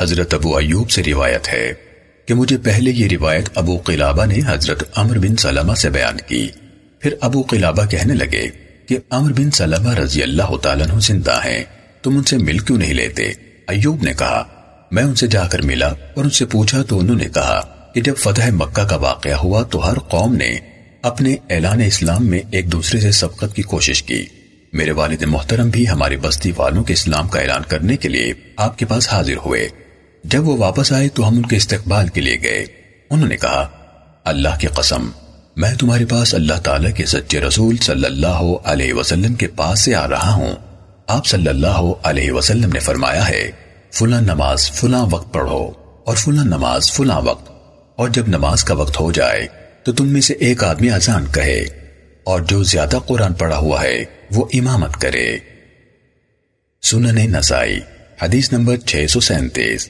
حضرت ابو ایوب سے روایت ہے کہ مجھے پہلے یہ روایت ابو قلابہ نے حضرت عمر بن سلمہ سے بیان کی۔ پھر ابو قلابہ کہنے لگے کہ عمر بن سلمہ رضی اللہ تعالیٰ عنہ زندہ ہیں، تم ان سے مل کیوں نہیں لیتے؟ ایوب نے کہا، میں ان سے جا کر ملا اور ان سے پوچھا تو انہوں نے کہا کہ جب فتح مکہ کا واقعہ ہوا تو ہر قوم نے اپنے اعلان اسلام میں ایک دوسرے سے سبقت کی کوشش کی۔ میرے والد محترم بھی ہماری بستی والوں کے اسلام کا اعلان کرنے کے لیے آپ کے پاس حاضر ہوئے۔ جب وہ واپس آئے تو ہم ان کے استقبال کے لیے گئے۔ انہوں نے کہا، اللہ کی قسم، میں تمہارے پاس اللہ تعالیٰ کے سچے رسول صلی اللہ علیہ وسلم کے پاس سے آ رہا ہوں۔ آپ صلی اللہ علیہ وسلم نے فرمایا ہے، فلاں نماز فلاں وقت پڑھو اور فلاں نماز فلاں وقت۔ اور جب نماز کا وقت ہو جائے تو تم میں سے ایک آدمی اذان کہے اور جو زیادہ قرآن پڑھا ہوا ہے وہ امامت کرے۔ سنن نسائی، حدیث نمبر 637